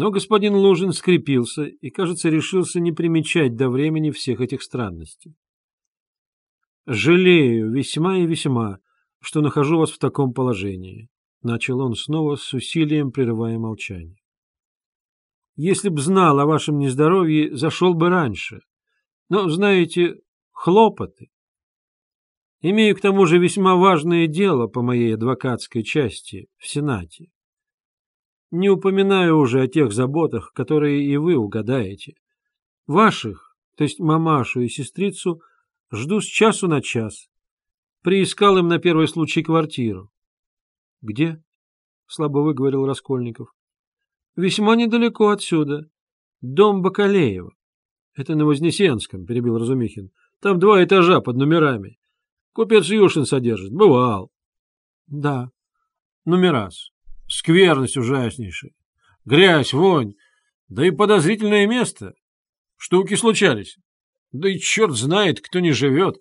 Но господин Лужин скрепился и, кажется, решился не примечать до времени всех этих странностей. «Жалею весьма и весьма, что нахожу вас в таком положении», — начал он снова с усилием, прерывая молчание. «Если б знал о вашем нездоровье, зашел бы раньше. Но, знаете, хлопоты. Имею к тому же весьма важное дело по моей адвокатской части в Сенате. Не упоминаю уже о тех заботах, которые и вы угадаете. Ваших, то есть мамашу и сестрицу, жду с часу на час. Приискал им на первый случай квартиру. — Где? — слабо выговорил Раскольников. — Весьма недалеко отсюда. Дом Бакалеева. — Это на Вознесенском, — перебил Разумихин. — Там два этажа под номерами. Купец Юшин содержит. Бывал. Да. Нумерас. Скверность ужаснейшая. Грязь, вонь. Да и подозрительное место. Штуки случались. Да и черт знает, кто не живет.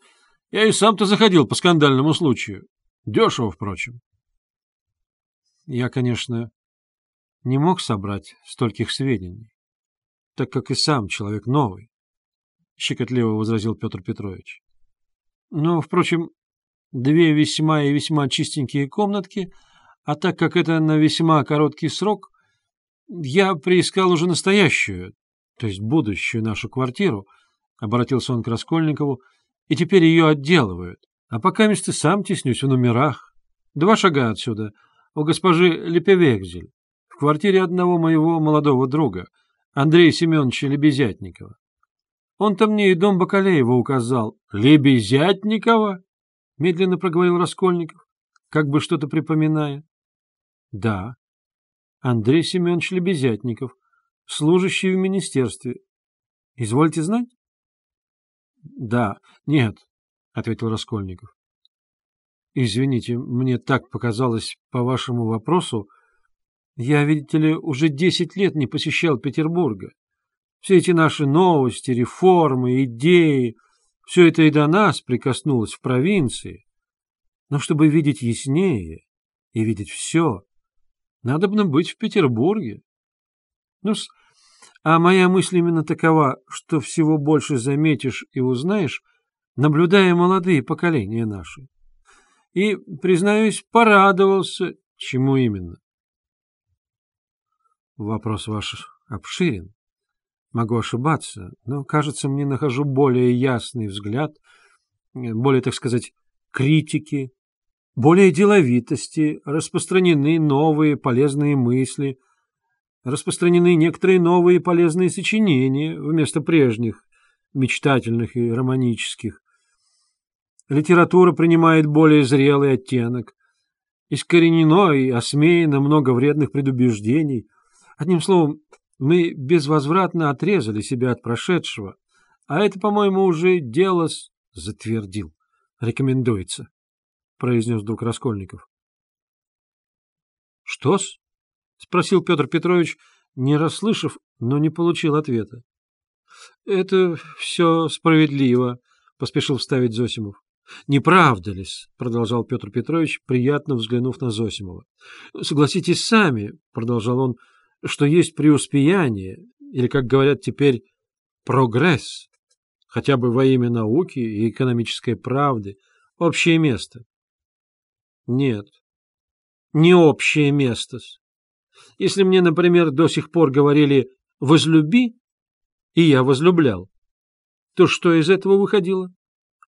Я и сам-то заходил по скандальному случаю. Дешево, впрочем. Я, конечно, не мог собрать стольких сведений, так как и сам человек новый, — щекотливо возразил Петр Петрович. Но, впрочем, две весьма и весьма чистенькие комнатки, а так как это на весьма короткий срок, я приискал уже настоящую, то есть будущую нашу квартиру, — обратился он к Раскольникову, — и теперь ее отделывают. А пока место сам теснюсь в номерах. Два шага отсюда, у госпожи Лепевекзель, в квартире одного моего молодого друга, Андрея Семеновича Лебезятникова. Он-то мне и дом Бакалеева указал. — Лебезятникова? — медленно проговорил Раскольников, как бы что-то припоминая. — Да. Андрей Семенович Лебезятников, служащий в министерстве. — Извольте знать? — Да. Нет, — ответил Раскольников. — Извините, мне так показалось по вашему вопросу. Я, видите ли, уже десять лет не посещал Петербурга. Все эти наши новости, реформы, идеи, все это и до нас прикоснулось в провинции. Но чтобы видеть яснее и видеть все, надо бы быть в Петербурге. ну а моя мысль именно такова, что всего больше заметишь и узнаешь, наблюдая молодые поколения наши. И, признаюсь, порадовался, чему именно. Вопрос ваш обширен. Могу ошибаться, но, кажется, мне нахожу более ясный взгляд, более, так сказать, критики, более деловитости, распространены новые полезные мысли, распространены некоторые новые полезные сочинения вместо прежних, мечтательных и романических. Литература принимает более зрелый оттенок, искоренено и осмеяно много вредных предубеждений. Одним словом, мы безвозвратно отрезали себя от прошедшего, а это, по-моему, уже дело затвердил. Рекомендуется, — произнес вдруг Раскольников. — Что-с? — спросил Петр Петрович, не расслышав, но не получил ответа. — Это все справедливо, — поспешил вставить Зосимов. — Не правда ли-с? — продолжал Петр Петрович, приятно взглянув на Зосимова. — Согласитесь сами, — продолжал он, — что есть преуспеяние, или, как говорят теперь, прогресс, хотя бы во имя науки и экономической правды, общее место. Нет, не общее место. Если мне, например, до сих пор говорили «возлюби», и я возлюблял, то что из этого выходило?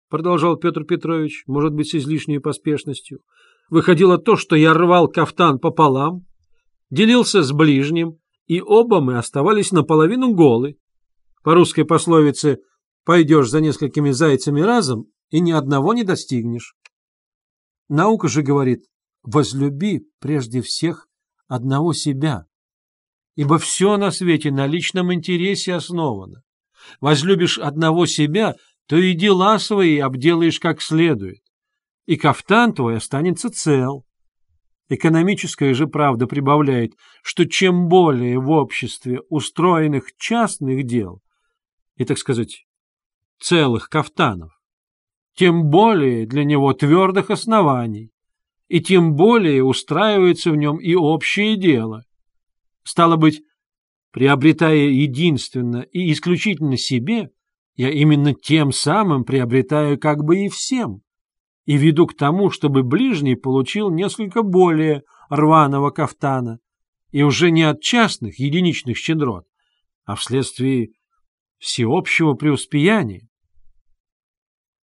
Продолжал Петр Петрович, может быть, с излишней поспешностью. Выходило то, что я рвал кафтан пополам, делился с ближним, и оба мы оставались наполовину голы. По русской пословице «пойдешь за несколькими зайцами разом, и ни одного не достигнешь». Наука же говорит «возлюби прежде всех одного себя», ибо все на свете на личном интересе основано. Возлюбишь одного себя, то и дела свои обделаешь как следует, и кафтан твой останется цел. Экономическая же правда прибавляет, что чем более в обществе устроенных частных дел, и, так сказать, целых кафтанов, тем более для него твердых оснований, и тем более устраивается в нем и общее дело. Стало быть, Приобретая единственно и исключительно себе, я именно тем самым приобретаю как бы и всем, и веду к тому, чтобы ближний получил несколько более рваного кафтана, и уже не от частных единичных щедрот, а вследствие всеобщего преуспеяния.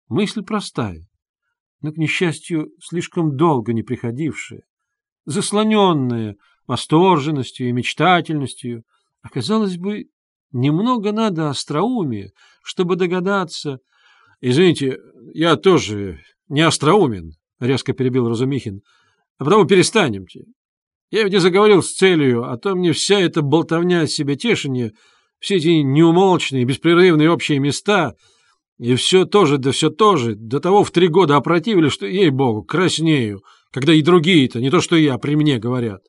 Мысль простая, но, к несчастью, слишком долго не приходившая, заслоненная восторженностью и мечтательностью, оказалось бы, немного надо остроумия, чтобы догадаться... — Извините, я тоже не остроумен, — резко перебил Разумихин, — а потому перестанемте. Я ведь не заговорил с целью, а то мне вся эта болтовня о себе тешение, все эти неумолчные, беспрерывные общие места, и все тоже, да все тоже, до того в три года опротивили, что, ей-богу, краснею, когда и другие-то, не то что я, при мне говорят.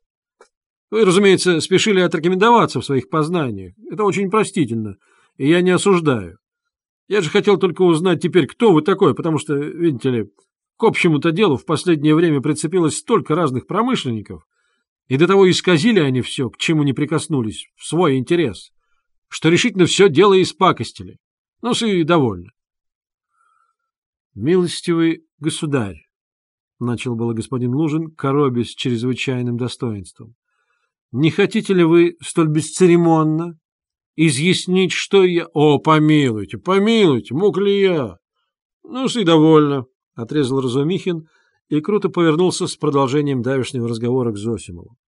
Вы, разумеется, спешили отрекомендоваться в своих познаниях. Это очень простительно, и я не осуждаю. Я же хотел только узнать теперь, кто вы такой, потому что, видите ли, к общему-то делу в последнее время прицепилось столько разных промышленников, и до того исказили они все, к чему не прикоснулись, в свой интерес, что решительно все дело испакостили. Ну, и довольно. «Милостивый государь», — начал было господин Лужин, коробясь чрезвычайным достоинством, — «не хотите ли вы столь бесцеремонно изъяснить, что я...» «О, помилуйте, помилуйте, мог ли я?» «Ну, и довольно», — отрезал Разумихин и круто повернулся с продолжением давешнего разговора к Зосимову.